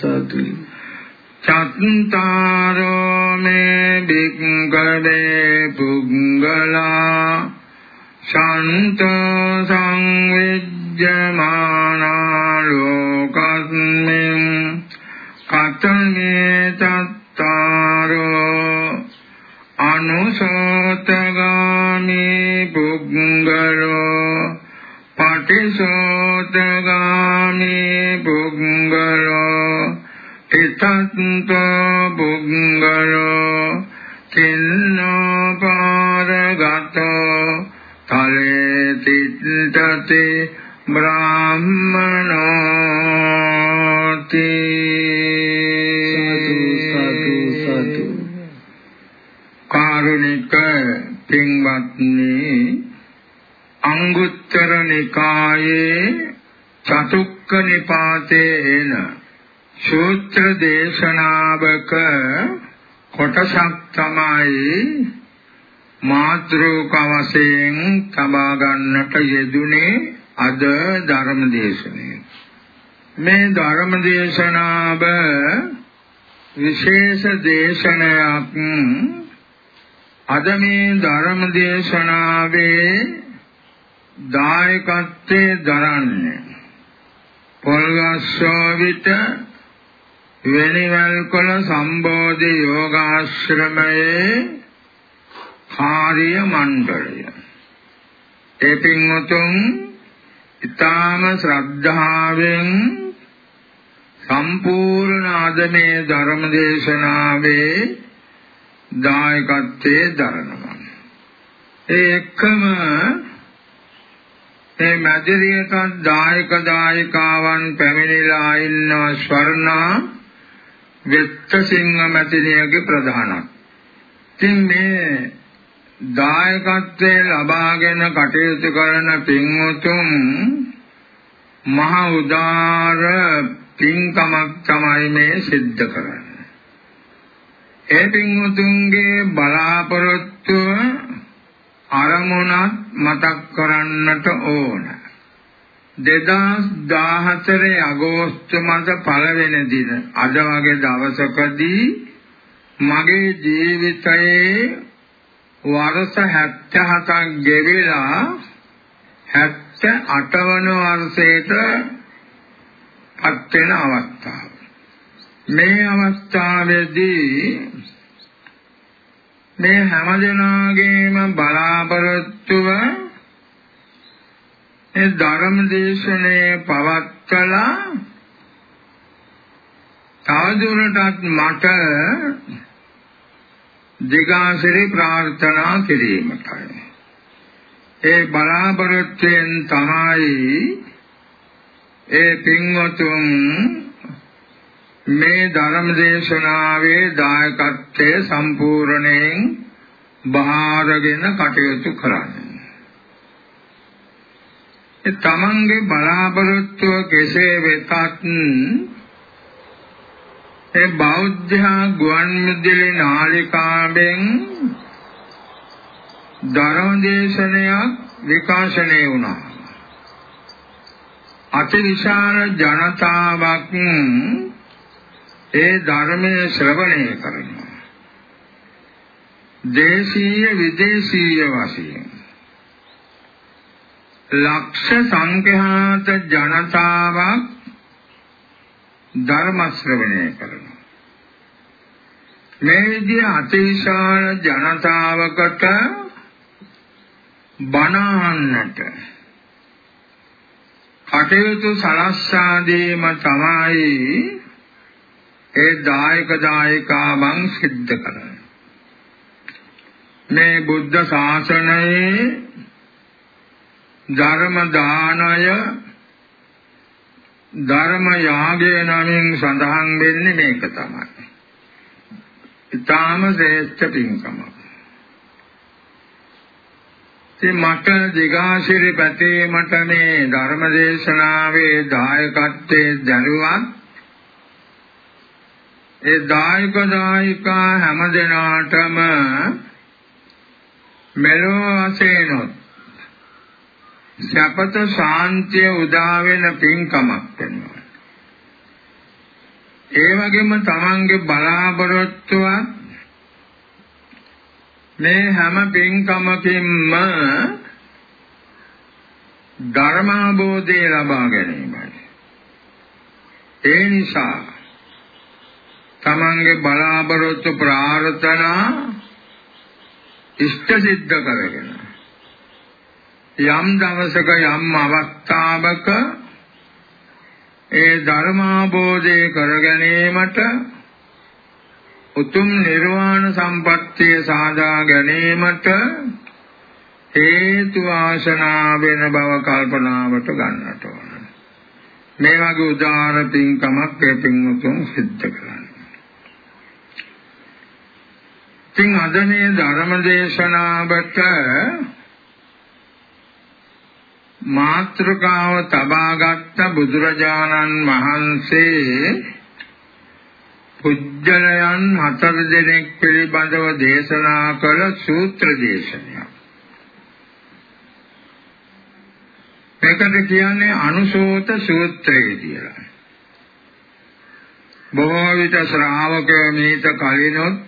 සතු සතු චත්තාරෝ මේ භික්ඛවේ පුංගලා ශාන්ත සංවිජ්ජමානා ලෝකස්මින් කතමේ චත්තාරෝ අනුසෝතගාමි පුග්ගලෝ පටිසෝතගාමි පුග්ගලෝ ඉතන්තෝ පුග්ගලෝ කින්නෝ පාරගතෝ තලේ තිත්තති බ්‍රාහ්මනෝති කාරුණික පින්වත්නි අංගුත්තර නිකායේ චතුක්ක නිපාතේ සූත්‍ර දේශනාවක කොටසක් තමයි මාත්‍රෝක වශයෙන් තබා ගන්නට යෙදුනේ අද ධර්ම දේශනය. මේ ධර්ම දේශනාව විශේෂ දේශනයක් අද මේ ධර්ම දේශනාවේ දායකත්වයේ දරන්නේ පොල්ගස්සෝවිත වෙනිවල් කොළ සම්බෝධි යෝගාශ්‍රමයේ කාර්ය මණ්ඩලය ඒ පින්වතුන් ඊටාම ශ්‍රද්ධාවෙන් සම්පූර්ණ ආදමේ ධර්ම දේශනාවේ දායකත්වයේ දරනවා. ඒ එක්කම මේ මැදිරියට දායක දායිකාවන් පැමිණිලා ඉන්න ස්වර්ණා වෙත්තසිංහ මැදිරියගේ ප්‍රධානක්. ඉතින් මේ දායකත්වයේ ලබාගෙන කටයුතු කරන පින්වතුන් මහ උදාර පින්කමක් තමයි මේ සිද්ධ කරන්නේ. ඒ පින්වතුන්ගේ බලාපොරොත්තුව අරමුණක් මතක් කරන්නට ඕන. 2014 අගෝස්තු මාස පළවෙනි දින අද වගේ දවසකදී මගේ ජීවිතයේ වර්ෂ 77ක් ගෙවිලා 78 වන වර්ෂයට පත් වෙන අවස්ථාව. මේ අවස්ථාවේදී මේ හැමදෙනාගේම බලාපොරොත්තුව ඒ ධර්ම දේශනේ පවත්කලා තවදුරටත් මට දිගාසිරි ප්‍රාර්ථනා කිරීමටයි ඒ බලාපොරොත්තුෙන් තමයි ඒ පින්වතුන් මේ ධර්ම දේශනාවේ දායකත්වයේ සම්පූර්ණයෙන් බහාරගෙන කටයුතු කරන්නේ. ඒ තමන්ගේ බලාපොරොත්තුව කෙසේ වෙතත් ඒ බෞද්ධ ගුවන් විදුලි නාලිකාවෙන් ධර්ම දේශනයක් විකාශනය වුණා. අතිවිශාල ජනතාවක් ඒ ධර්මයේ ශ්‍රවණය කරනවා. දේශීය විදේශීය වශයෙන් ලක්ෂ සංඛ්‍යාත ජනතාවක් ධර්ම ශ්‍රවණය කරනවා. මේ විදිහ අතිවිශාල ජනතාවකට බණහන්නට කටයුතු සලස්සා දීම තමයි ඒ දායක දායිකාවන් සිද්ධ කරන මේ බුද්ධ ශාසනයේ ධර්ම දානය ධර්ම යාගය නමින් සඳහන් වෙන්නේ මේක තමයි. ඊටාම ශ්‍රේෂ්ඨ පින්කම. ඉතින් මට දිගාසිරි පැතේ මට මේ ධර්ම දේශනාවේ දායකත්වයේ දැරුවත් ඒ දායක දායිකා හැම දෙනාටම මෙලොව වශයෙන්ොත් සපත ශාන්තිය උදා වෙන පින්කමක් වෙනවා. ඒ වගේම තමන්ගේ බලාපොරොත්තුවක් මේ හැම පින්කමකින්ම ධර්මාබෝධය ලබා ගැනීමයි. ඒ නිසා තමන්ගේ බලාපොරොත්තු ප්‍රාර්ථනා ඉෂ්ට සිද්ධ කරගෙන යම් දවසක යම් අවස්ථාවක ඒ ධර්මාබෝධය කර ගැනීමට උතුම් නිර්වාණ සම්පත්තිය සාදා ගැනීමට හේතු වාසනා වෙන බව කල්පනාවට ගන්නට ඕන. මේ වගේ උදාාර පින්කමක් ඒ පින්වතුන් සිද්ධ කරන්න. ඉතින් අද මේ ධර්ම දේශනාවට මාත්‍රකාව තබාගත් බුදුරජාණන් වහන්සේ පුජ්‍යලයන් හතර දෙනෙක් පිළිබඳව දේශනා කළ සූත්‍ර දේශනයක්. මේකට කියන්නේ අනුශෝත සූත්‍රය කියලා. බොහෝ විට ශ්‍රාවකයෝ මේත කලිනොත්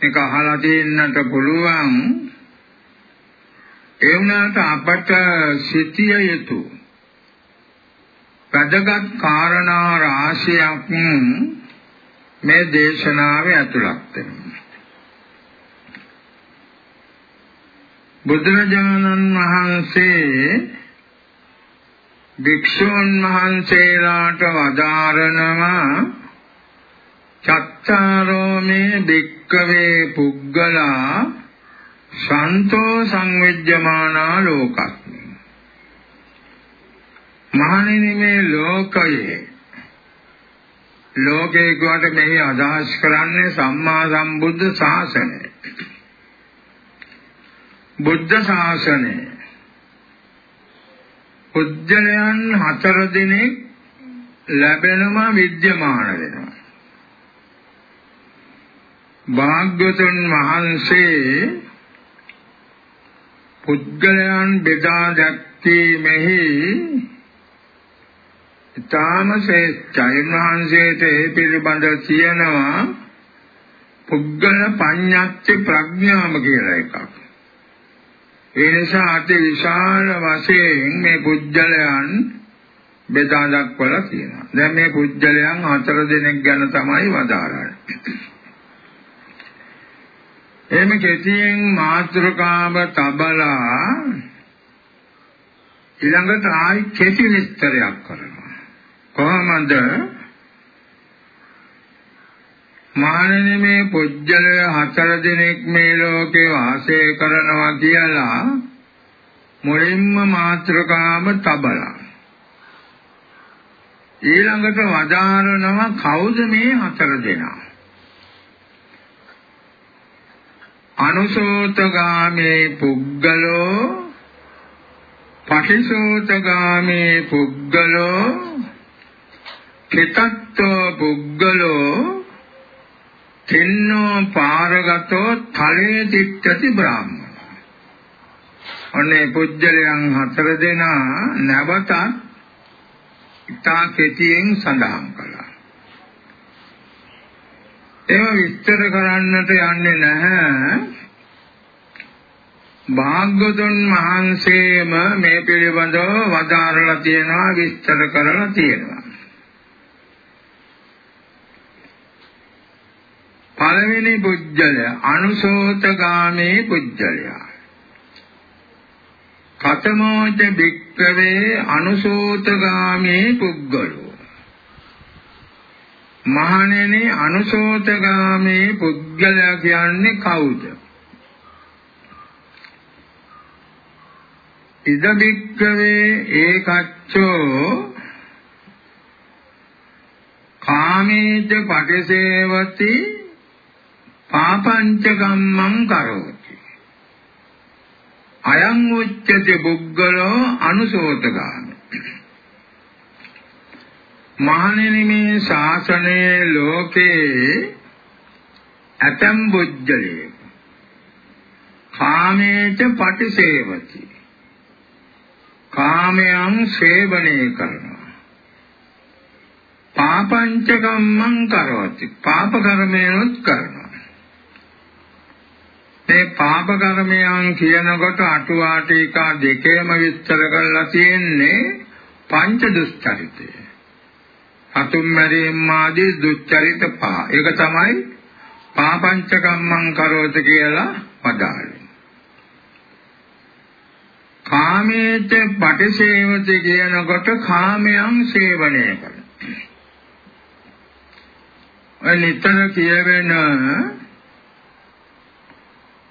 මේක අහලා තියෙන්නට පුළුවන් ඒ වුණාට අපට සිටිය යුතු වැදගත් කාරණා රාශියක් මේ දේශනාවේ ඇතුළත් වෙනවා. බුදුරජාණන් වහන්සේ භික්ෂුන් වහන්සේලාට වදාරනවා චත්තාරෝ මේ භික්කවේ පුග්ගලා සන්තෝ සංවිජ්ජමානා ලෝකස්මි මහණෙනි මේ ලෝකයේ ලෝකේ කොට මෙහි අදහස් කරන්නේ සම්මා සම්බුද්ධ ශාසනය. බුද්ධ ශාසනය. උද්දලයන් හතර දිනක් ලැබෙනම විද්‍යමාන වෙනවා. භාග්‍යවතුන් වහන්සේ පුද්ගලයන් බෙදා දැක්වීමෙහි ඊටාම ශ්‍රේෂ්ඨයි වහන්සේට ඒ පිළිබඳ කියනවා පුද්ගල පඤ්ඤාත්ති ප්‍රඥාම කියලා එකක්. ඒ නිසා අති විශාල වශයෙන් මේ පුද්ගලයන් බෙදා දක්වලා තියෙනවා. දැන් මේ පුද්ගලයන් හතර දෙනෙක් ගැන තමයි වදාරන්නේ. එහෙම කෙටියෙන් මාත්‍රකාව තබලා ඊළඟට ආයි කෙටි විස්තරයක් කරනවා. කොහොමද? මහණෙනි මේ පුජ්‍යලය හතර දිනක් මේ ලෝකේ වාසය කරනවා කියලා මුලින්ම මාත්‍රකාව තබලා. ඊළඟට වදාරනවා කවුද මේ හතර දෙනා? අනුසෝතගාමේ පුග්ගලෝ පටිසෝතගාමේ පුග්ගලෝ චිතත්තෝ පුග්ගලෝ තින්නෝ පාරගතෝ තලේ දික්කති බ්‍රාහ්මණ. ඔන්නේ පුජ්‍යලයන් හතර දෙනා නැවතත් ඉතා කෙටියෙන් සඳහන් කළා. ඒව විස්තර කරන්නට යන්නේ නැහැ. භාග්‍යවතුන් වහන්සේම මේ පිළිබඳව වදාරලා තියෙනවා විස්තර කරලා තියෙනවා. පළවෙනි පුජ්‍යලය අනුසෝතගාමී පුජ්‍යලය. කතමෝච භික්කවේ අනුසෝතගාමී පුද්ගලෝ මහණෙනි අනුශෝතගාමී පුද්ගලයා කියන්නේ කවුද? ඉද බික්කවේ ඒකච්චෝ කාමේච පටිසේවති පාපංච කම්මං කරෝති අයං උච්චති බුග්ගලෝ අනුසෝතගාමි මහණෙනි මේ ශාසනයේ ලෝකේ ඇතම් බුද්ධලේ කාමේච පටිසේවති කාමයන් සේවනය කරනවා. පාපංච කම්මං කරවති. පාප කර්මයන්ත් කරනවා. මේ පාප කර්මයන් කියනකොට අටුවා ටීකා දෙකේම විස්තර කරලා තියෙන්නේ පංච දුස්චරිතය. අතුම් මැරීම් ආදී දුස්චරිත පහ ඒක තමයි පාපංච කම්මං කරවත කියලා පදාළේ කාමේත පටිසේවති කියනකොට කාමයන් සේවනය කරන. ඔය නිතර කියවෙන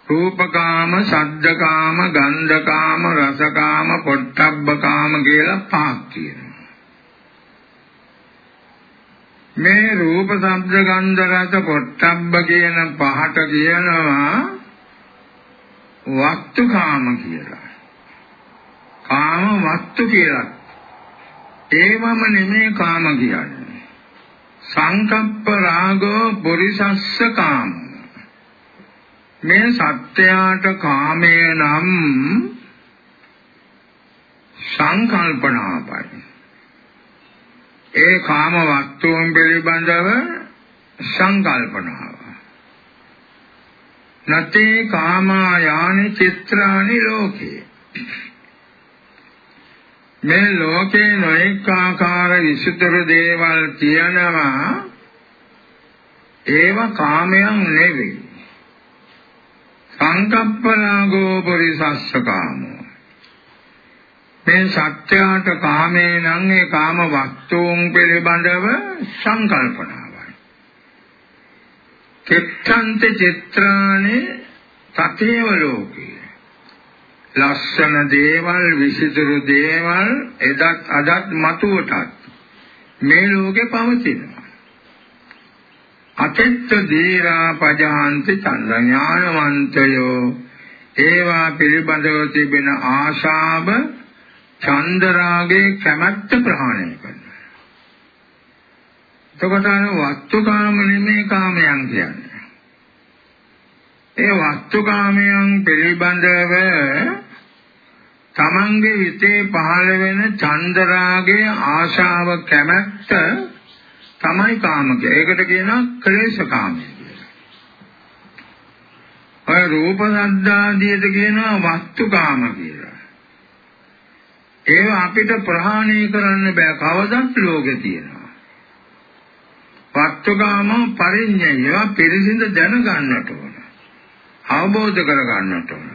රූපකාම, ශබ්දකාම, ගන්ධකාම, රසකාම, පොට්ටබ්බකාම කියලා පහක් කියනවා. මේ රූප, ශබ්ද, ගන්ධ, රස, පොට්ටබ්බ කියන පහට කියනවා වස්තුකාම කියලා. කාම වස්තු කියලා. ඒවම නෙමේ කාම කියන්නේ. සංකප්ප රාගෝ පුරිසස්ස කාම. මේ සත්‍යයට කාමය නම් සංකල්පනාපයි. ඒ කාම වස්තුන් පිළිබඳව සංකල්පනාව. නතේ කාමායානි චිත්‍රානි ලෝකේ. මේ ලෝකේ නොඑක ආකාර විසුතර දේවල් තියෙනවා. ඒව කාමයන් නෙවෙයි. සංකප්පනාගෝ පරිසස්සකාමෝ. මේ සත්‍යයට කාමේ නම් ඒ කාම වස්තුන් පිළිබඳව සංකල්පනාවයි. චිත්තන්ත චිත්‍රානේ තතේව ලෝකේ. ලස්සන දේවල් විසිතුරු දේවල් එදත් අදත් මතුවටත් මේ ලෝකේ පවතිනවා. අතෙත්ත දීරා පජහන්ති චන්ද ඥානවන්තයෝ ඒවා පිළිබඳව තිබෙන ආශාව චන්දරාගේ කැමැත්ත ප්‍රහාණය කරනවා එතකොට අර වස්තුකාම නෙමේ කාමයන් කියන්නේ ඒ වස්තුකාමයන් පිළිබඳව තමන්ගේ හිතේ පහළ වෙන චන්දරාගේ ආශාව කැමැත්ත තමයි කාමකය. ඒකට කියනවා ක්ලේශකාමය කියලා. ඔය රූප සද්දාදියට කියනවා වස්තුකාම කියලා. ඒව අපිට ප්‍රහාණය කරන්න බෑ කවදත් ලෝකේ තියෙනවා. වස්තුකාම පරිඤ්ඤය පිරිසිඳ දැනගන්නට ඕන. අවබෝධ කරගන්නට ඕන.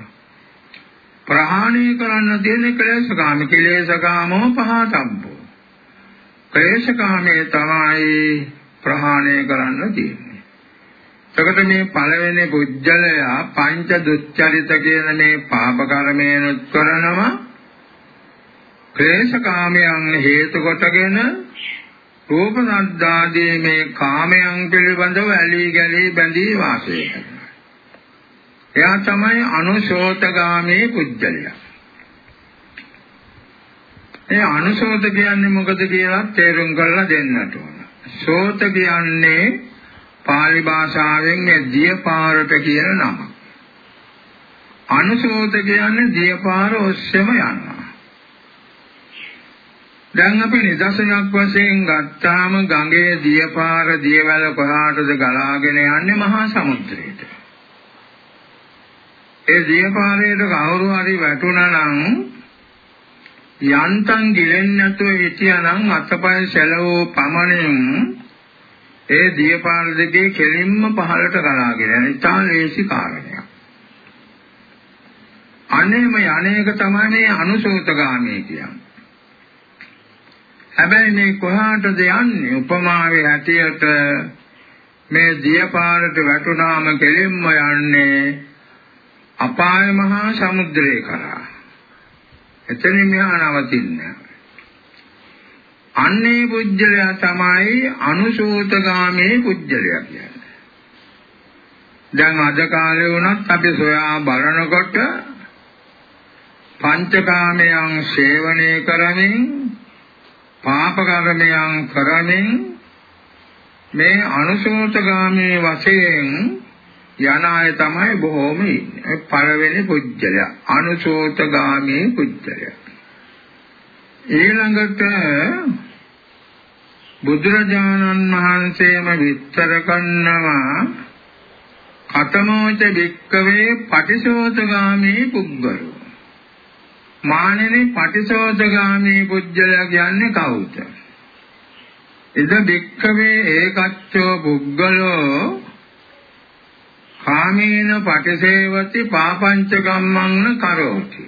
ප්‍රහාණය කරන්න තියෙන ක්ලේශකාම ක්ලේශකාමෝ පහතබ්බෝ ක්ලේශකාමයේ තමයි ප්‍රහාණය කරන්න තියෙන්නේ එතකොට මේ පළවෙනි පුජ්‍යලයා පංච දුච්චරිත කියන මේ පාප කර්මයෙන් උත්කරනවා ක්ලේශකාමයන් හේතු කොටගෙන රූප සද්දාදී මේ කාමයන් පිළිබඳව ඇලී ගැලී බැඳී වාසය කරනවා එයා තමයි අනුශෝතගාමී පුජ්‍යලයා. ඒ අනුශෝත කියන්නේ මොකද කියලා තේරුම් කරලා දෙන්නට ඕන. ශෝත කියන්නේ pāli භාෂාවෙන් මේ දියපාරට කියන නම. අනුශෝත කියන්නේ දියපාර ඔස්සේම යනවා. දැන් අපි නිදර්ශනයක් වශයෙන් ගත්තාම ගඟේ දියපාර දියවැල කොහාටද ගලාගෙන යන්නේ මහා සමුද්‍රයට. ඒ දියපාරේට කවුරු හරි වැටුණා නම් යන්තම් ගිලෙන්නේ නැතුව හිටියානම් අතපය සැලවෝ පමණින් ඒ දියපාර දෙකේ කෙලින්ම පහළට ගලාගෙන යන ඉතාල ලේසි කාරණයක්. අනේම යන්නේක තමයි මේ අනුසෝතගාමී කියන්නේ. හැබැයි මේ කොහාටද යන්නේ? උපමාවේ හැටියට මේ දියපාරට වැටුනාම කෙලින්ම යන්නේ අපාය මහා සමුද්‍රය කරා. එතනින් මෙහා නවතින්නේ. අන්නේ පුජ්‍යලයා තමයි අනුශෝතගාමී පුජ්‍යලයා කියන්නේ. දැන් අද කාලේ වුණත් අපි සොයා බලනකොට පංචකාමයන් සේවනය කරමින් පාප කර්මයන් කරමින් මේ අනුශෝතගාමී වශයෙන් යන අය තමයි බොහෝම ඉන්නේ. පළවෙනි පුජ්‍යලය අනුශෝතගාමී පුජ්‍යලය. ඊළඟට බුදුරජාණන් වහන්සේම විස්තර කරනවා කතමෝච වික්කවේ පටිශෝතගාමී පුද්ගලෝ මානෙනේ පටිශෝතගාමී පුජ්‍යලයා කියන්නේ කවුද? ඉද වික්කවේ ඒකච්චෝ පුද්ගලෝ කාමේන පටිසේවති පාපංච කම්මං කරෝති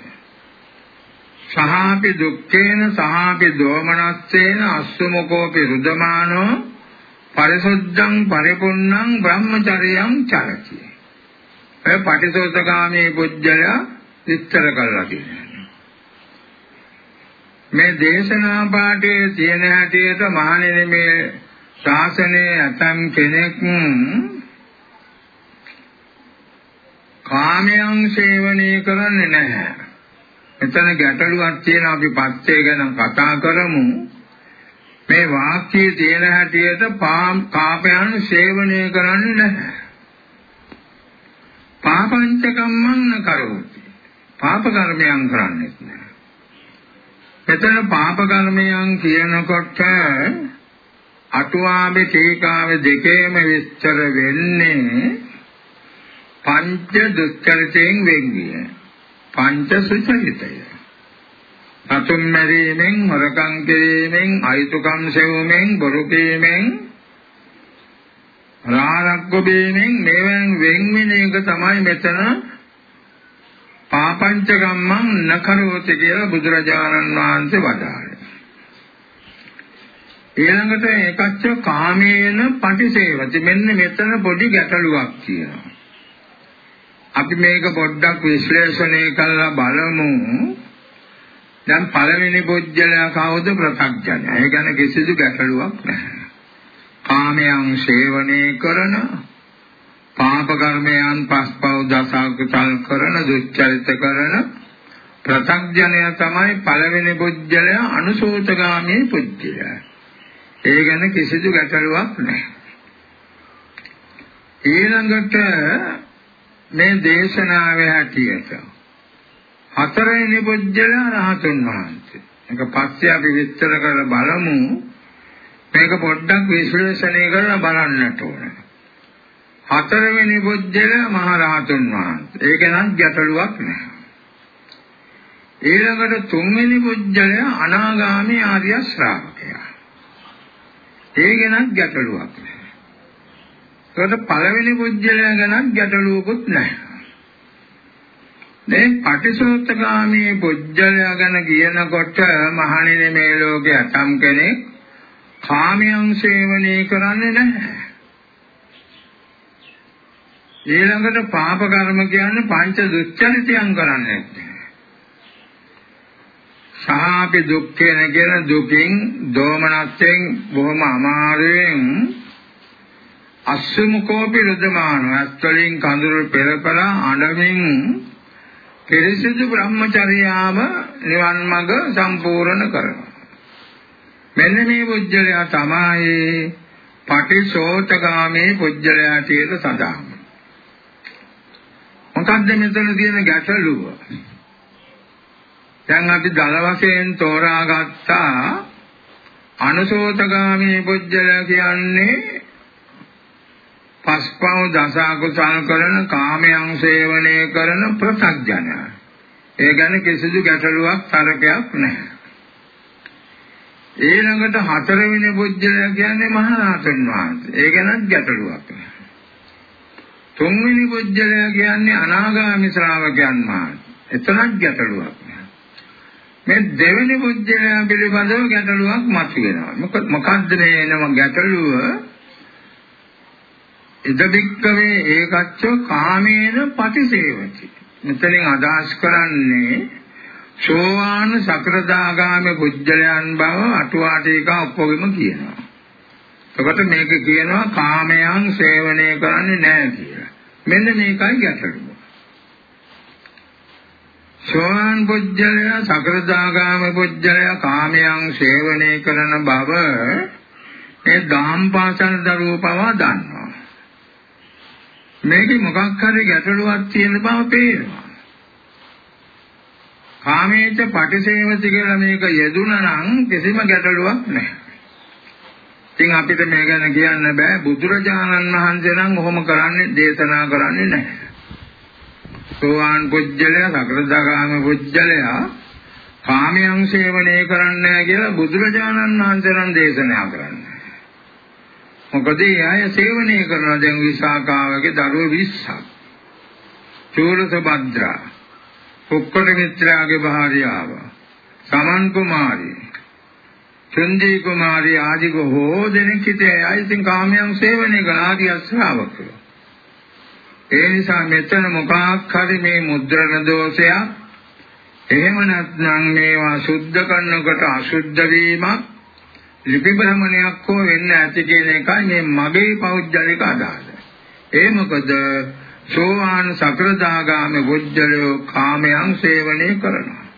සහාපි දුක්ඛේන සහාපි දෝමනස්සේන අස්සමුකෝපි රුදමානෝ පරිසුද්ධං පරිපුන්නං බ්‍රහ්මචර්යං චරති. ඒ පටිසෝතගාමී පුජ්‍යය විස්තර කරලා තියෙනවා. මේ දේශනා පාඩේ තියෙන හැටියට මහණෙනි මේ ශාසනයේ ඇතම් කෙනෙක් කාමයන් සේවනය කරන්නේ නැහැ. එතන ගැටලුවක් තියෙනවා අපි පස්සේ ගැන කතා කරමු. මේ වාක්‍යයේ තියෙන හැටියට කාපයන් සේවනය කරන්නේ නැහැ. පාපංච කම්මං කරෝති. පාප කර්මයන් කරන්නේ නැහැ. එතන පාප කර්මයන් කියනකොට අටුවාවේ තේකාවේ දෙකේම විස්තර වෙන්නේ පංච දුක්ඛයෙන් වෙන්නේ. පංච සුචරිතය. සතුන් මැරීමෙන්, හොරකම් කිරීමෙන්, අයිතුකම් සෙවීමෙන්, බොරු කීමෙන්, රාරක්ක බීමෙන් මේවෙන් වෙන්වෙන එක තමයි මෙතන පාපංච කම්මං නකරෝති කියලා බුදුරජාණන් වහන්සේ වදාළේ. ඊළඟට ඒකච්ච කාමේන පටිසේවති මෙන්න මෙතන පොඩි ගැටලුවක් තියෙනවා. අපි මේක පොඩ්ඩක් විශ්ලේෂණය කරලා බලමු. දැන් පළවෙනි පුජ්‍යලයා කවුද ප්‍රත්‍යඥය. ඒ ගැන කිසිදු ගැටලුවක් නැහැ. කාමයන් සේවනය කරන පාප කර්මයන් පස්පව් දසකුසල් කරන දුච්චරිත කරන ප්‍රත්‍යඥය තමයි පළවෙනි පුජ්‍යලයා අනුසෝතගාමී පුජ්‍යලයා. ඒ ගැන කිසිදු ගැටලුවක් නැහැ. ඊළඟට මේ දේශනාවේ හැටියට හතරවෙනි පුජ්‍යල රහතුන් වහන්සේ. ඒක පස්සේ අපි විස්තර කරලා බලමු. මේක පොඩ්ඩක් විශ්ලේෂණය කරලා බලන්නට ඕන. හතරවෙනි පුජ්‍යල මහ රහතුන් වහන්සේ. ඒක නම් ගැටලුවක් නෑ. ඊළඟට තුන්වෙනි පුජ්‍යලය අනාගාමී ආර්ය ශ්‍රාවකයා. ඒ ගැනත් ගැටලුවක් නෑ. ඒකට පළවෙනි පුජ්‍යලය ගැන ගැටලුවකුත් නැහැ. දැන් පටිසෝත්තගාමී පුජ්‍යලය ගැන කියනකොට මහණෙනි මේ ලෝකේ අතම් කෙනෙක් කාමයන් සේවනය කරන්නේ නැහැ. ඊළඟට පාප කර්ම කියන්නේ පංච දුස්චරිතයන් කරන්නේ නැහැ. සාපි දුක්ඛේන කියන දුකින් දෝමනස්යෙන් බොහොම අමාරුවෙන් අස්සමුකෝපි රුදමාන අස්වලින් කඳුරු පෙරපලා අඬමින් පිරිසිදු බ්‍රහ්මචර්යාව නිවන් මඟ සම්පූර්ණ කරනවා. මෙන්න මේ පුජ්‍යලයා තමයි පටිසෝතගාමී පුජ්‍යලයා කියලා සඳහන්. මොකද්ද මෙතන තියෙන ගැටලුව? දැන් අපි දල වශයෙන් තෝරාගත්තා අනුසෝතගාමී පුජ්‍යලයා කියන්නේ පස්පව දස අකුසල් කරන කාමයන් සේවනය කරන ප්‍රත්‍යඥය. ඒ ගැන කිසිදු ගැටලුවක් තරකයක් නැහැ. ඊළඟට හතරවෙනි බුද්ධය කියන්නේ මහරහතන් වහන්සේ. ඒ ගැනත් ගැටලුවක් නැහැ. තුන්වෙනි බුද්ධය කියන්නේ අනාගාමි ශ්‍රාවකයන් වහන්සේ. එතනත් ගැටලුවක් නැහැ. මේ දෙවෙනි බුද්ධය පිළිබඳව ගැටලුවක් මතුවෙනවා. මොකක්ද මේ නම ගැටලුව? ඉදබික්කවේ ඒකච්ච කාමේන පටිසේවති මෙතනින් අදහස් කරන්නේ සෝවාන් සකරදාගාමී පුජ්‍යලයන් බව අටුවාටේකා ඔක්කොගෙම කියනවා. එතකොට මේක කියනවා කාමයන් සේවනය කරන්නේ නැහැ කියලා. මෙන්න මේකයි ගැටලුව. සෝවාන් පුජ්‍යලය සකරදාගාමී පුජ්‍යලය කාමයන් සේවනය කරන බව ඒ දහම් පාසල් දරුවෝ පවා දන්නවා. මේකේ මොකක් හරි ගැටලුවක් තියෙන බව පේනවා. කාමේච පටිසේවති කියලා මේක යෙදුණා නම් කිසිම ගැටලුවක් නැහැ. ඉතින් අපිට මේ ගැන කියන්න බෑ බුදුරජාණන් වහන්සේ නම් ඔහොම කරන්නේ දේශනා කරන්නේ නැහැ. සෝවාන් පුජ්‍යලය, සකෘදාගාම පුජ්‍යලය කාමයන් සේවනය කරන්නේ කියලා බුදුරජාණන් වහන්සේ නම් දේශනා කරන්නේ. මොකද ඒ අය සේවනය කරන දැන් විසාකාවගේ දරුවෝ 20ක්. චූලසබද්දා, කුක්කට මිත්‍රාගේ භාර්යාව, සමන් කුමාරී, චන්දී කුමාරී ආදී බොහෝ දෙනෙක් හිටියේ අය ඉතින් කාමයන් සේවනය කරන ආදී ශ්‍රාවකයෝ. ඒ නිසා මෙතන මොකක් හරි මේ මුද්‍රණ දෝෂයක් එහෙම නැත්නම් මේවා සුද්ධ කරනකොට අසුද්ධ වීමක් ලිපි භ්‍රමණයක් හෝ වෙන්න ඇති කියන එකයි මේ මගේ පෞද්ගලික අදහස. ඒ මොකද සෝවාන් සකෘදාගාමී බුද්ධලෝ කාමයන් සේවනය කරනවා.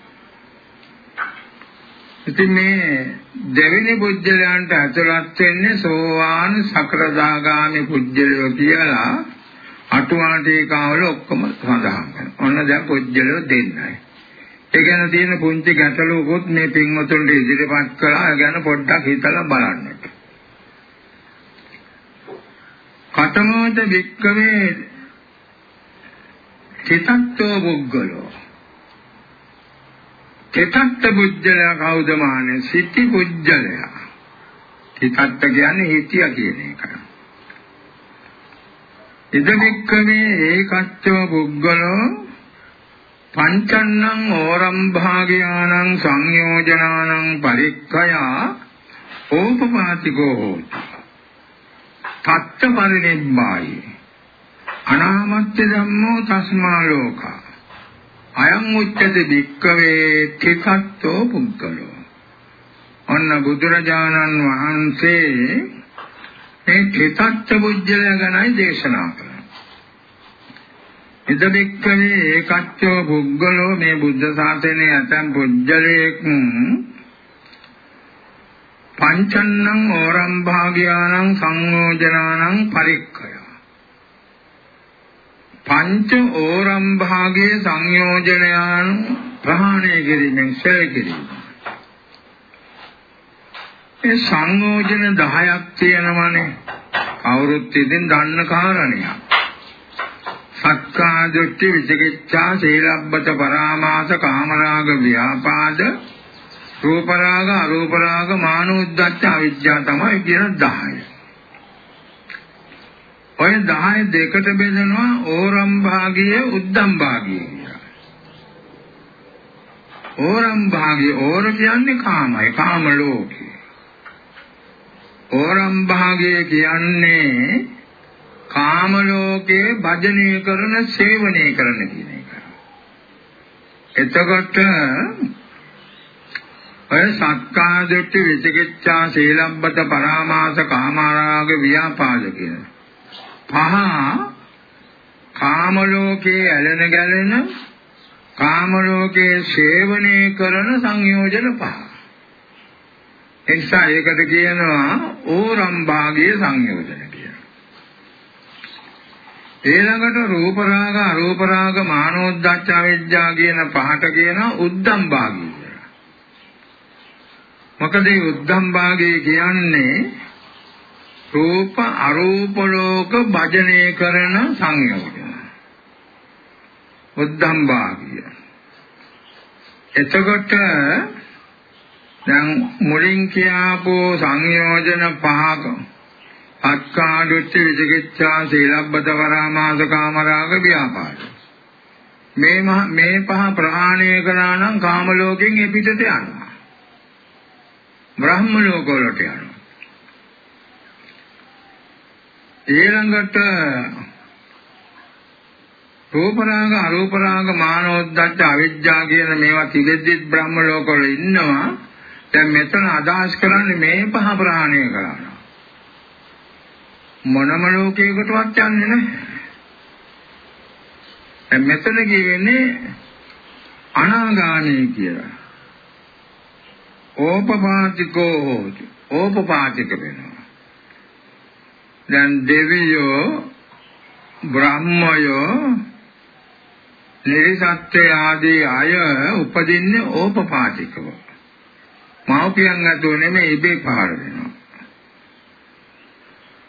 ඉතින් මේ දෙවෙනි බුද්ධලයන්ට ඇතුළත් වෙන්නේ සෝවාන් සකෘදාගාමී බුද්ධලෝ කියලා අටුවාටේකාවල ඔක්කොම සඳහන් කරනවා. ඔන්න දැන් බුද්ධලෝ දෙන්නයි. ඒ ගැන තියෙන පුංචි ගැටලුවකුත් මේ පින්වතුන්ට ඉදිරිපත් කළා. ඒ ගැන පොඩ්ඩක් හිතලා බලන්න. කතමෝද වික්කමේ චිතත්ත්ව බුග්ගලෝ චිතත්ත්ව බුද්ධලයා කවුද මානේ සිටි බුද්ධලයා චිතත්ත්ව කියන්නේ හිතිය කියන එක. ඉදමික්කමේ ඒකච්චෝ බුග්ගලෝ පංචන්නං ඕරම් භාගයානං සංයෝජනානං පරික්ඛයා ඕපපාතිකෝ හෝති. තත්ත පරිනිබ්බායි. අනාමත්‍ය ධම්මෝ තස්මා ලෝකා අයං උච්චති භික්කවේ තිකත්තෝ පුද්ගලෝ. ඔන්න බුදුරජාණන් වහන්සේ මේ තිකත්ත බුද්ධය ගැනයි දේශනා කළා ඉදබෙක්කනේ ඒකච්චෝ පුද්ගලෝ මේ බුද්ධ ශාසනයේ ඇතම් පුජ්‍යලයක් පංචන්නං ඕරම් භාගයානං සංයෝජනානං පරික්ඛය. පංච ඕරම් භාගයේ සංයෝජනයන් ප්‍රහාණය කිරීමෙන් ශේය කිරීම ඒ සංයෝජන 10ක් තියෙනවනේ. අවුරුද්ද ඉදින් දන්න කාරණයක්. සක්කා දෘෂ්ටි විචිකිච්ඡා සීලබ්බත පරාමාස කාමරාග ව්‍යාපාද රූපරාග අරූපරාග මානෝද්දච්ච අවිජ්ජා තමයි කියන 10. ඔය 10 දෙකට බෙදනවා ඕරම් භාගිය උද්දම් භාගිය කියලා. ඕරම් භාගිය ඕර කියන්නේ කාමයි කාම ලෝකේ. ඕරම් භාගිය කියන්නේ කාම ලෝකයේ භජනය කරන සේවනය කරන කියන එක. එතකොට ඔය සක්කා දෘෂ්ටි විචිකිච්ඡා සීලබ්බත පරාමාස කාමාරාග ව්‍යාපාද කියන පහ කාම ලෝකයේ ඇලෙන ගැලෙන කාම ලෝකයේ සේවනය කරන සංයෝජන පහ. එනිසා ඒකට කියනවා ඕරම් භාගයේ සංයෝජන. ඊළඟට රූප රාග අරූප රාග මානෝද්දච්ච අවිජ්ජා කියන පහට කියන උද්දම් භාගී කියලා. මොකද මේ උද්දම් භාගී කියන්නේ රූප අරූප ලෝක භජනය කරන සංයෝජන. උද්දම් භාගිය. එතකොට දැන් මුලින් කියපු සංයෝජන පහක අක්කාඩුච්ච විචිකිච්ඡා සීලබ්බත වරාමාස කාමරාග ව්‍යාපාද මේ මේ පහ ප්‍රහාණය කරා නම් කාම ලෝකෙන් එපිටට යනවා බ්‍රහ්ම ලෝක වලට යනවා ඊළඟට රූප රාග අරූප රාග මානෝද්දච්ච අවිජ්ජා කියන මේවා තිබෙද්දිත් බ්‍රහ්ම ලෝකවල ඉන්නවා. දැන් මෙතන අදහස් කරන්නේ මේ පහ ප්‍රහාණය කරනවා. මොනම ලෝකයකටවත් යන්නේ නැහැ. දැන් මෙතන කියවෙන්නේ අනාගාමී කියලා. ඕපපාතිකෝ හෝති. ඕපපාතික වෙනවා. දැන් දෙවියෝ බ්‍රහ්මයෝ නිරිසත්ත්‍ය ආදී අය උපදින්නේ ඕපපාතිකව. මෞපියන් අතෝ නෙමෙයි ඉබේ පහළ වෙනවා.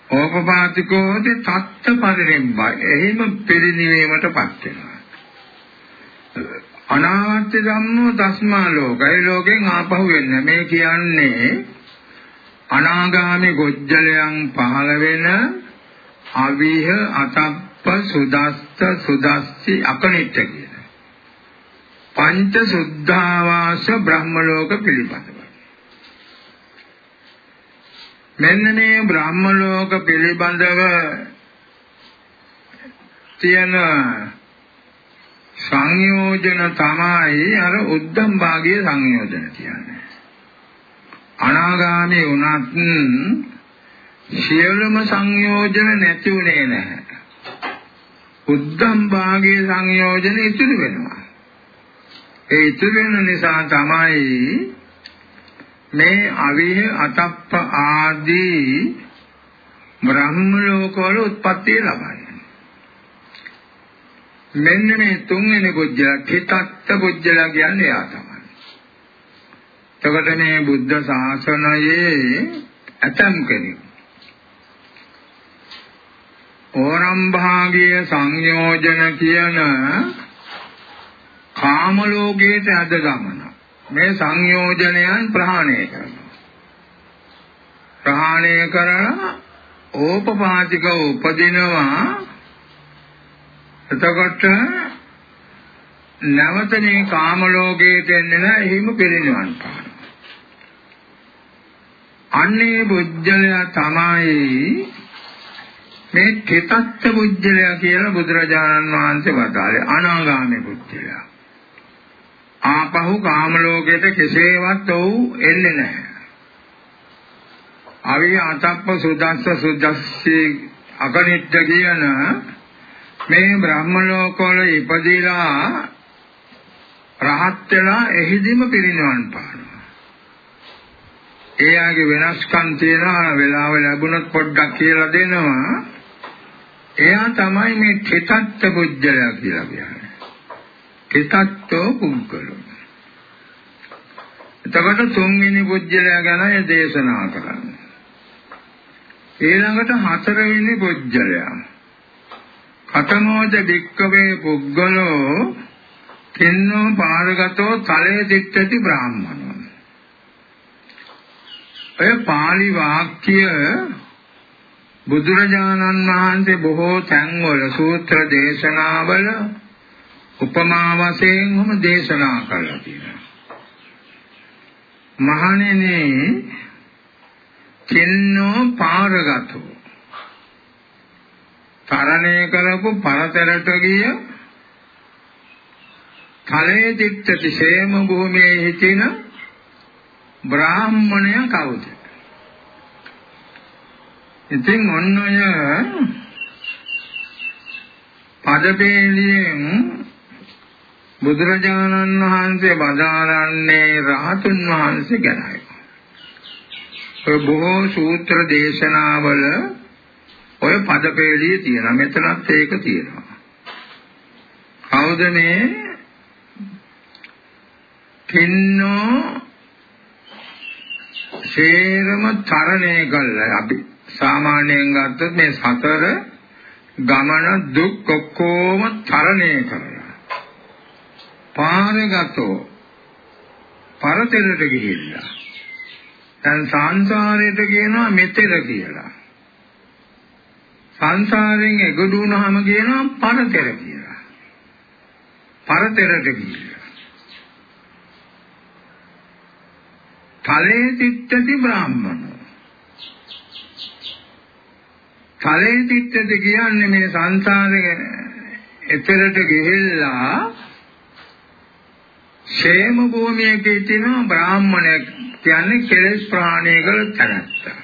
ඕපපාතිකෝද තත්ත පරිරෙම්බයි. එහෙම පිරිනිවීමටපත් වෙනවා. අනාත්‍ය ධම්මෝ දස්මා ලෝකයි ලෝකෙන් ආපහු වෙන්නේ. මේ කියන්නේ අනාගාමි ගොජ්ජලයන් පහළ වෙන අවිහ අතප්ප සුදස්ස සුදස්සි අකනිට්ඨ කියන පංච සුද්ධාවාස බ්‍රහ්ම ලෝක පිළිබඳව මෙන්න මේ බ්‍රහ්ම ලෝක පිළිබඳව තියෙන සංයෝජන තමයි අර උද්දම් භාගයේ සංයෝජන කියන්නේ. අනාගාමී වුණත් සියලුම සංයෝජන නැති උනේ නැහැ. උද්දම් භාගයේ සංයෝජන ඉතුරු වෙනවා. ඒ ඉතුරු වෙන නිසා තමයි මේ අවිහ අතප්ප ආදී බ්‍රහ්ම ලෝකවල උත්පත්ති ලබන්නේ. මෙන්න මේ තුන්වෙනි පුජ්‍යල හිතත්ත පුජ්‍යල කියන්නේ යා තමයි. එතකොට මේ බුද්ධ ශාසනයේ ඇතම් කෙනෙක්. ඕනම් භාගයේ සංයෝජන කියන කාම ලෝකයට අද ගමන. මේ සංයෝජනයන් ප්‍රහාණය කරනවා. ප්‍රහාණය කරලා ඕපපාතික උපදිනවා. එතකොට නැවතනේ කාම ලෝකයට එන්නේ නැහැ එහෙම පිළිනිවන් පාන. අන්නේ බුද්ධලයා තමයි මේ කෙතත්ත බුද්ධලයා කියලා බුදුරජාණන් වහන්සේ වදාළේ අනාගාමී බුද්ධලයා. ආපහු කාම ලෝකයට කෙසේවත් ඔව් එන්නේ නැහැ. අවිය අතප්ප සුදස්ස සුදස්සී අගනිට්ඨ කියන මේ බ්‍රහ්ම ලෝකවල ඉපදීලා රහත් වෙලා එහිදීම පිරිනවන් පානවා. එයාගේ වෙනස්කම් තියෙනවා වෙලාව ලැබුණොත් පොඩ්ඩක් කියලා දෙනවා. එයා තමයි මේ චිතත්ත පුජ්‍යලයා කියලා කියන්නේ. චිතත්තෝ පුද්ගලෝ. එතකොට තුන්වෙනි පුජ්‍යලයා ගැන දේශනා කරන්නේ. ඊළඟට හතරවෙනි පුජ්‍යලයා. කතමෝද වික්කවේ පුද්ගලෝ කින්නෝ පාරගතෝ තලේ දික්කති බ්‍රාහ්මණෝ. ඔය pāli වාක්‍ය බුදුරජාණන් වහන්සේ බොහෝ තැන්වල සූත්‍ර දේශනාවල උපමා වශයෙන්ම දේශනා කළා තියෙනවා. මහණෙනි කින්නෝ පාරගතෝ තරණය කරපු පරතරට ගිය කලේ දිට්ඨති ශේම භූමියේ හිටින බ්‍රාහ්මණය කවුද? ඉතින් ඔන්න ඔය පදපේලියෙන් බුදුරජාණන් වහන්සේ බදාරන්නේ රහතුන් වහන්සේ ගැනයි. ඔය බොහෝ සූත්‍ර දේශනාවල ඔය පදපේලිය තියෙනවා. මෙතනත් ඒක තියෙනවා. කවුද මේ? කින්නෝ ශේරම තරණය කළා. අපි සාමාන්‍යයෙන් ගත්තොත් මේ සතර ගමන දුක් ඔක්කොම තරණය කරලා පාරගතෝ පරතරට ගිහිල්ලා. දැන් සංසාරයට කියනවා මෙතෙර කියලා. සංසාරයෙන් එගොඩ වුණාම කියනවා පරතර කියලා. පරතරට ගිහිල්ලා. තලේ තිත්තති බ්‍රාහ්මණ තලේ තිත්තති කියන්නේ මේ සංසාරේ එතරට ගෙහෙල්ලා ෂේම භූමියකේ තියෙන බ්‍රාහ්මණයෙක් කියන්නේ කෙලෙස් ප්‍රහාණය කළ තැනැත්තා.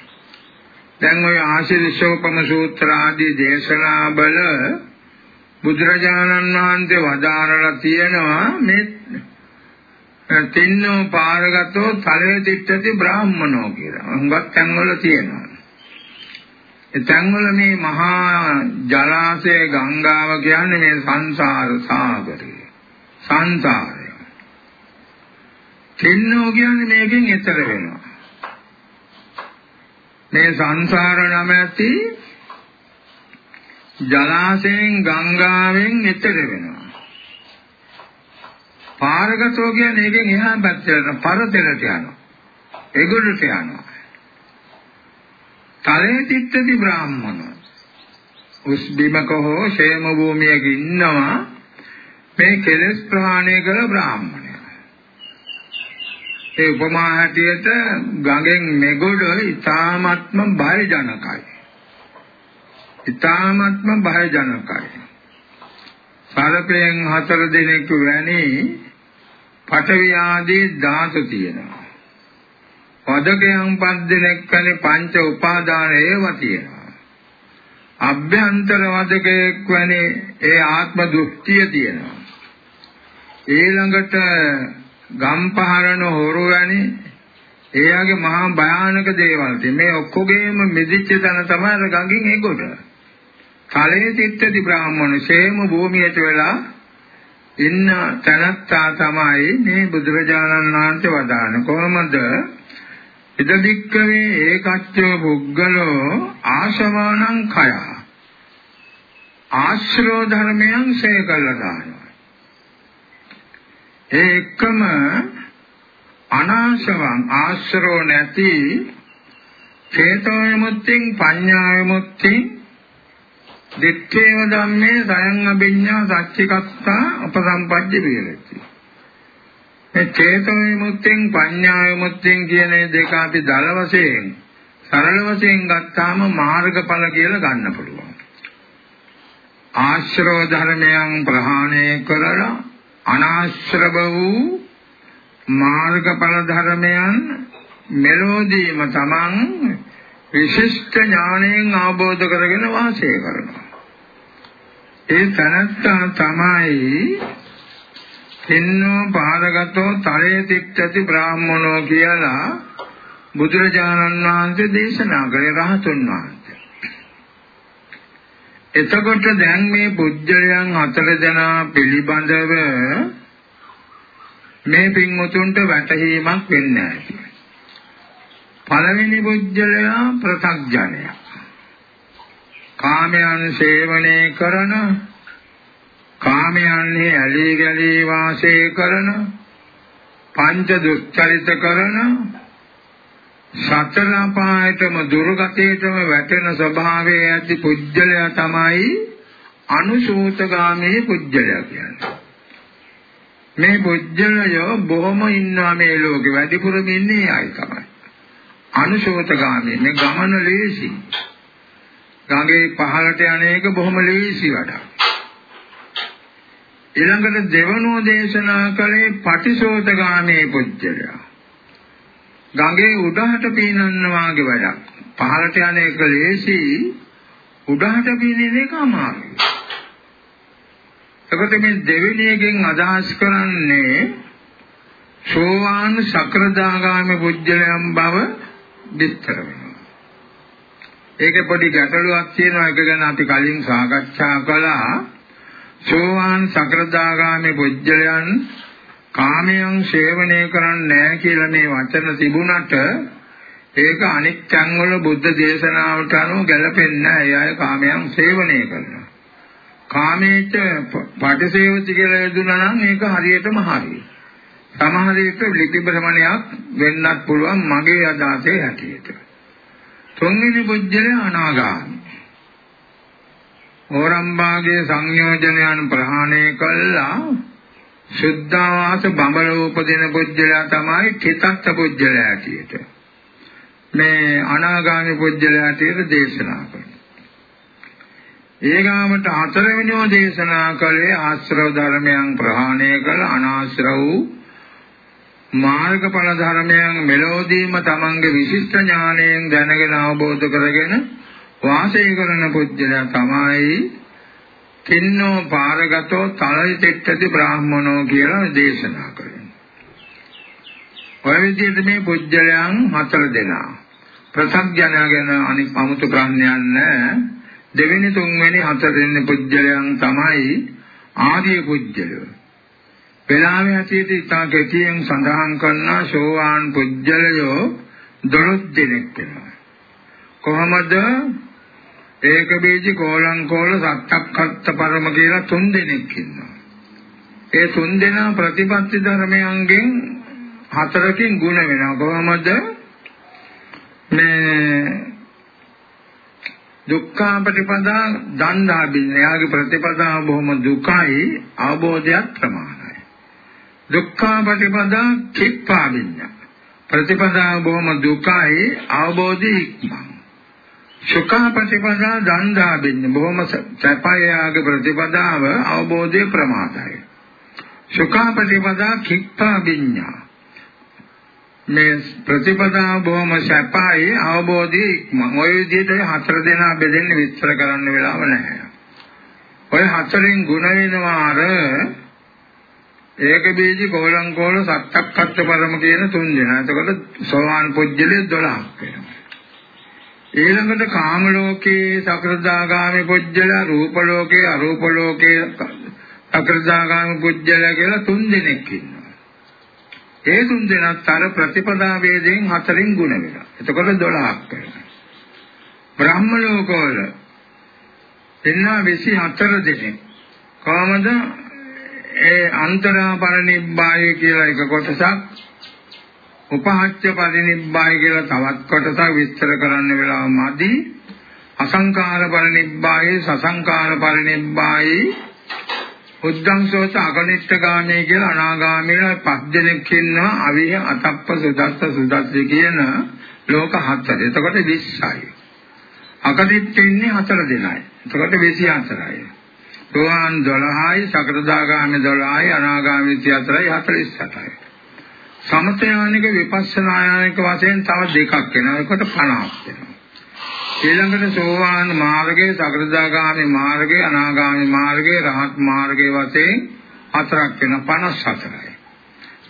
දැන් ওই ආශිර්ෂෝපම සූත්‍ර ආදී දේශනා බල බුදුරජාණන් වහන්සේ වදාරලා තියෙනවා මේ තින්නෝ පාරගතෝ තලේ තිට්ඨති බ්‍රාහ්මනෝ කියලා. හුඟක් තැන්වල තියෙනවා. ඒ තැන්වල මේ මහා ජලාශය ගංගාව කියන්නේ මේ සංසාර සාගරය. සංසාරය. තින්නෝ කියන්නේ මේකෙන් එතර වෙනවා. මේ සංසාර නැමැති ජලාශයෙන් ගංගාවෙන් එතර වෙනවා. පාරගතෝ කියන්නේ ඒකෙන් එහා පැත්තට පරතරට යනවා. එගොඩට යනවා. තලේ තිත්තති බ්‍රාහ්මණ. උස් බිමක හෝ ෂේම භූමියක ඉන්නවා මේ කෙලස් ප්‍රහාණය කළ බ්‍රාහ්මණය. ඒ උපමා හැටියට ගඟෙන් මෙගොඩ ඊ타ත්ම බයජනකයි. ඊ타ත්ම බයජනකයි. සර්පයෙන් හතර දිනක වැනි පඨවි ආදී ධාතු තියෙනවා. පදකයන් පස් දිනක් වැනි පංච උපාදාන ඒව තියෙනවා. අභ්‍යන්තර වදකයක් වැනි ඒ ආත්ම දෘෂ්ටිය තියෙනවා. ඊළඟට ගම්පහරන හොරු වැනි එයාගේ මහා භයානක දේවල් තියෙන මේ ඔක්කොගේම මිදිච්ච තැන තමයි අර ගඟින් එගොඩ. කලයේ තිත්තති බ්‍රාහ්මණ ෂේම භූමියට වෙලා ඉන්න තනත්තා තමයි මේ බුදුරජාණන් වහන්සේ වදාන කොහොමද? ඉදදික්කවේ ඒකච්චෝ පුද්ගලෝ ආශවානං කය. ආශ්‍රෝ ධර්මයන් සේ කළා දානවා. ඒකම අනාශවං ආශ්‍රෝ නැති චේතෝ විමුක්තිං පඤ්ඤා විමුක්තිං දිත්තේව ධම්මේ සයං අභිඤ්ඤා සච්චිකත්තා උපසම්පජ්ජ විහෙරති. මේ චේතෝ විමුක්තියෙන් පඤ්ඤා විමුක්තියෙන් කියන දෙක අපි දල වශයෙන් සරල වශයෙන් ගත්තාම මාර්ගඵල කියලා ගන්න පුළුවන්. ආශ්‍රව ධර්මයන් ප්‍රහාණය කරලා අනාශ්‍රව වූ මාර්ගඵල ධර්මයන් මෙලෝදීම තමන් විශිෂ්ට ඥාණයෙන් අවබෝධ කරගෙන වාසය කරනවා. ඒ තනත්තා තමයි තින්නෝ පාරගතෝ තරේ තික්කති බ්‍රාහ්මණෝ කියලා බුදුරජාණන් වහන්සේ දේශනා කළේ රහතුන් වහන්සේ. එතකොට දැන් මේ පුජ්‍යයන් හතර දෙනා පිළිබඳව මේ පින්වතුන්ට වැටහීමක් වෙන්නේ නැහැ. පළවෙනි පුජ්‍යලයා ප්‍රත්‍යඥය. කාමයන් සේවනය කරන කාමයන්හි ඇලී ගලී වාසය කරන පංච දුස්චරිත කරන සතර පායතම දුර්ගතේතම වැටෙන ස්වභාවයේ ඇති පුජ්‍යලයා තමයි අනුශෝතගාමී පුජ්‍යලයා කියන්නේ. මේ පුජ්‍යලය බොහොම ඉන්නවා මේ ලෝකේ වැඩිපුරම ඉන්නේ අය තමයි. අනුශෝතගාමී මේ ගමන ලේසි. ගඟේ පහළට යන එක බොහොම ලේසි වැඩක්. ඊළඟට දෙවනුව දේශනා කළේ පටිශෝතගාමී පුජ්‍යලයා. ගඟේ උඩහට පීනන්න වාගේ වැඩක්. පහළට යන එක ලේසි උඩහට පීනන එක අමාරුයි. එතකොට මේ දෙවෙනි එකෙන් අදහස් කරන්නේ සෝවාන් සකෘදාගාමී පුජ්‍යලයන් බව විස්තර වෙනවා. ඒකේ පොඩි ගැටලුවක් තියෙනවා ඒක ගැන අපි කලින් සාකච්ඡා කළා. සෝවාන් සකෘදාගාමී පුජ්‍යලයන් කාමයන් සේවනය කරන්නේ නැහැ කියලා මේ වචන තිබුණට ඒක අනික් තැන්වල බුද්ධ දේශනාවට අනුව ගැලපෙන්නේ නැහැ. ඒ අය කාමයන් සේවනය කරනවා. කාමයට පටිසේවති කියලා යදුනා නම් ඒක හරියටම හරියි. සමහර විට ලිපි භ්‍රමණයක් වෙන්නත් පුළුවන් මගේ අදහසේ හැටියට. තුන්වෙනි පුජ්‍යලේ අනාගාමී. ඕරම්බාගේ සංයෝජනයන් ප්‍රහාණය කළා සුද්ධාවාස බඹල උපදින පුජ්‍යලයා තමයි චිත්තත් පුජ්‍යලයා හැටියට. මේ අනාගාමී පුජ්‍යලයා හැටියට දේශනා කරනවා. ඒගාමට හතරවෙනිව දේශනා කළේ ආශ්‍රව ධර්මයන් ප්‍රහාණය කළ අනාශ්‍රව වූ මාර්ගඵල ධර්මයන් මෙලෝදීම තමන්ගේ විශිෂ්ට ඥාණයෙන් දැනගෙන අවබෝධ කරගෙන වාසය කරන පුජ්‍යලා තමයි කින්නෝ පාරගතෝ තලිතෙක්කති බ්‍රාහ්මනෝ කියලා දේශනා කරනවා. ඔය විදිහට මේ පුජ්‍යලයන් හතර දෙනා ප්‍රසංඥා ගැන අනිත් 아무තු ප්‍රඥාවක් නැහැ. දෙවෙනි තුන්වෙනි හතරවෙනි පුජ්‍යලයන් තමයි ආදී පුජ්‍යලයෝ. වෙලාවේ හැටියට ඉතා කෙටියෙන් සඳහන් කරන ශෝවාන් පුජ්‍යලයෝ 12 දෙනෙක් වෙනවා. කොහොමද ඒක බීජි කෝලං කෝල සත්තක්කත්ත පරම කියලා තුන් දෙනෙක් ඉන්නවා. ඒ තුන් දෙනා ප්‍රතිපත්ති ධර්මයන්ගෙන් හතරකින් ಗುಣ වෙනවා. කොහොමද? මේ දුක්ඛාපටිපදා දණ්ඩා බින්න. යාගේ ප්‍රතිපදාව බොහොම දුකයි අවබෝධයක් ප්‍රමාණයි. දුක්ඛාපටිපදා කිප්පා බින්න. ප්‍රතිපදාව බොහොම දුකයි අවබෝධය ඉක්මන. සුඛාපටිපදා දණ්ඩා බින්න. බොහොම සැපය යාගේ ප්‍රතිපදාව අවබෝධය ප්‍රමාදයි. සුඛාපටිපදා කිප්පා බින්නා මේ ප්‍රතිපදාව බොහොම සැපයි අවබෝධී ඉක්මන්. ওই විදිහට හතර දෙනා බෙදෙන්න විස්තර කරන්න වෙලාව නැහැ. ඔය හතරෙන් ಗುಣ වෙනවා අර ඒක බීජි කෝලං කෝල සත්තක්කත් පරම කියන තුන් දෙනා. එතකොට සෝවාන් පුජ්‍යලේ 12ක් වෙනවා. ඊළඟට කාම ලෝකේ සකෘදාගාමී පුජ්‍යල රූප ලෝකේ අරූප ලෝකේ සකෘදාගාමී පුජ්‍යල කියලා තුන් දෙනෙක් ඉන්නවා. ඒ තුන් දෙනාත් අර ප්‍රතිපදා වේදයෙන් හතරින් ගුණ වෙනවා. එතකොට 12ක් වෙනවා. බ්‍රහ්ම ලෝකවල එන්නා 24 දෙනෙක්. කොහමද ඒ අන්තරා පරිනිබ්බාය කියලා එක කොටසක් උපහච්ච පරිනිබ්බාය කියලා තවත් කොටසක් විස්තර කරන්න වෙලාව මදි. අසංකාර පරිනිබ්බායේ සසංකාර පරිනිබ්බායේ උද්දංසෝත අගනිෂ්ඨ ගාමී කියලා අනාගාමීලා පස් දෙනෙක් ඉන්නවා අවිහ අතප්ප සුදස්ස සුදස්ස කියන ලෝක හතර. එතකොට 20යි. අගනිෂ්ඨ ඉන්නේ හතර දෙනයි. එතකොට 24යි. සෝවාන් 12යි, සකටදාගාමී 12යි, අනාගාමී 34යි, 48යි. සමතයානික විපස්සනායානික වශයෙන් තව දෙකක් වෙනවා. ඒකට 50ක් වෙනවා. ඊළඟට සෝවාන් මාර්ගයේ සකෘදාගාමි මාර්ගයේ අනාගාමි මාර්ගයේ රහත් මාර්ගයේ වශයෙන් හතරක් වෙන 54යි.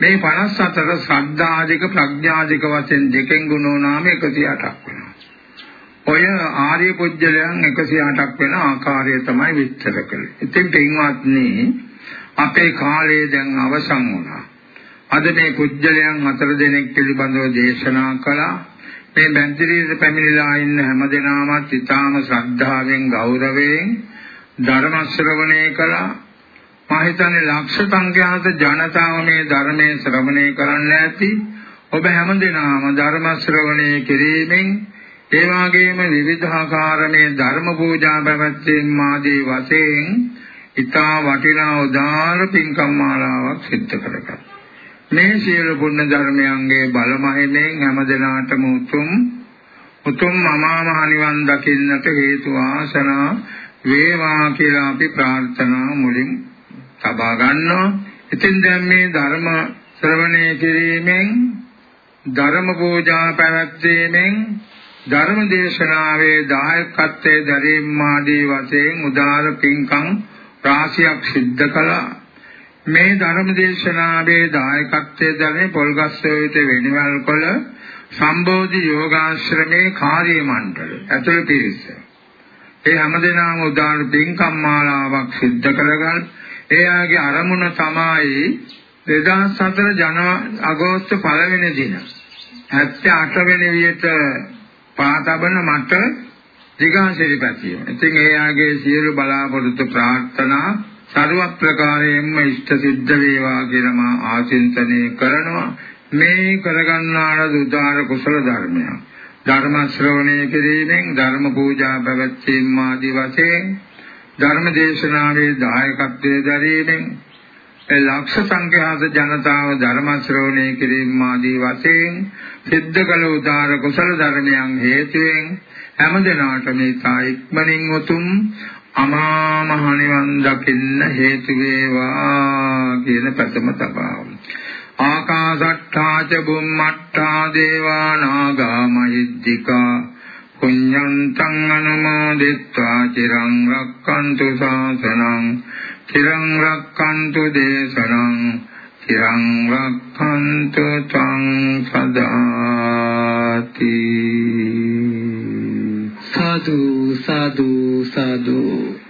මේ 54 ශ්‍රද්ධාධික ප්‍රඥාධික වශයෙන් දෙකෙන් ගුණ වුණාම 108ක් වෙනවා. ඔය ආර්ය පුජ්‍යලයන් 108ක් වෙන ආකාරය තමයි විස්තර කළේ. ඉතින් පින්වත්නි අපේ කාලය දැන් අවසන් වුණා. අද මේ පුජ්‍යලයන් හතර දෙනෙක් පිළිබඳව දේශනා කළා. මේ බැන්තිරියේ පැමිණිලා ඉන්න හැමදෙනාමත් ඊටාම ශ්‍රද්ධාවෙන් ගෞරවයෙන් ධර්ම ශ්‍රවණය කළා. මා හිතන්නේ ලක්ෂ සංඛ්‍යාත ජනතාව මේ ධර්මයේ ශ්‍රවණය කරන්න ඇති. ඔබ හැමදෙනාම ධර්ම ශ්‍රවණය කිරීමෙන් ඒ වගේම විවිධාකාර මේ ධර්ම පූජා පැවැත්වීම ආදී වශයෙන් ඊටා වටිනා උදාාර පින්කම් මාලාවක් සිද්ධ කරගත්තා. මේ සියලු පුණ්‍ය ධර්මයන්ගේ බලමහිමෙන් හැමදෙනාටම උතුම් උතුම් අමා මහ නිවන් දකින්නට හේතු ආසනා වේවා කියලා අපි ප්‍රාර්ථනා මුලින් තබා ගන්නවා. ඉතින් දැන් මේ ධර්ම ශ්‍රවණය කිරීමෙන් ධර්ම පූජා පැවැත්වීමෙන් ධර්ම දේශනාවේ දායකත්වයේ දරීම් ආදී වශයෙන් උදාර පින්කම් රාශියක් සිද්ධ කළා. මේ ධර්ම දේශනාවේ දායකත්වයේ දරන පොල්ගස්සෝවිත වෙනිවල් කොළ සම්බෝධි යෝගාශ්‍රමේ කාර්ය මණ්ඩල ඇතුළු පිරිස. ඒ හැමදෙනාම උදාන පින්කම් මාලාවක් සිද්ධ කරගන්න ඒ ආගේ අරමුණ තමයි 2004 ජන අගෝස්තු පළවෙනි දින 78 වෙනි වියට පාතබන මට දිගාසිරිපැතිය. ඉතින් ඒ ආගේ සියලු බලාපොරොත්තු ප්‍රාර්ථනා සර්ව ප්‍රකාරයෙන්ම ඉෂ්ට සිද්ධ වේවා කියලා මා ආචින්තනය කරනවා මේ කරගන්නාන උදාර කුසල ධර්මයක් ධර්ම ශ්‍රවණය කිරීමෙන් ධර්ම පූජා පැවැත්වීම ආදී වශයෙන් ධර්ම දේශනාවේ දායකත්වයේ දරීමෙන් ලක්ෂ සංඛ්‍යාත ජනතාව ධර්ම ශ්‍රවණය කිරීම ආදී වශයෙන් සිද්ධ කළ උදාර කුසල ධර්මයන් හේතුවෙන් හැමදෙනාට මේ සායික්මණින් උතුම් අමා මහ නිවන් දකින්න හේතු වේවා කියන ප්‍රථම තපාවයි. ආකාශට්ටා ච බුම්මට්ටා දේවා නාග මහිද්దికා පුඤ්ඤන්තං අනුමෝදිත්වා චිරං රක්칸තු සාසනං චිරං රක්칸තු දේශනං චිරං රක්칸තු තං සදාති। සාදු සාදු සාදු।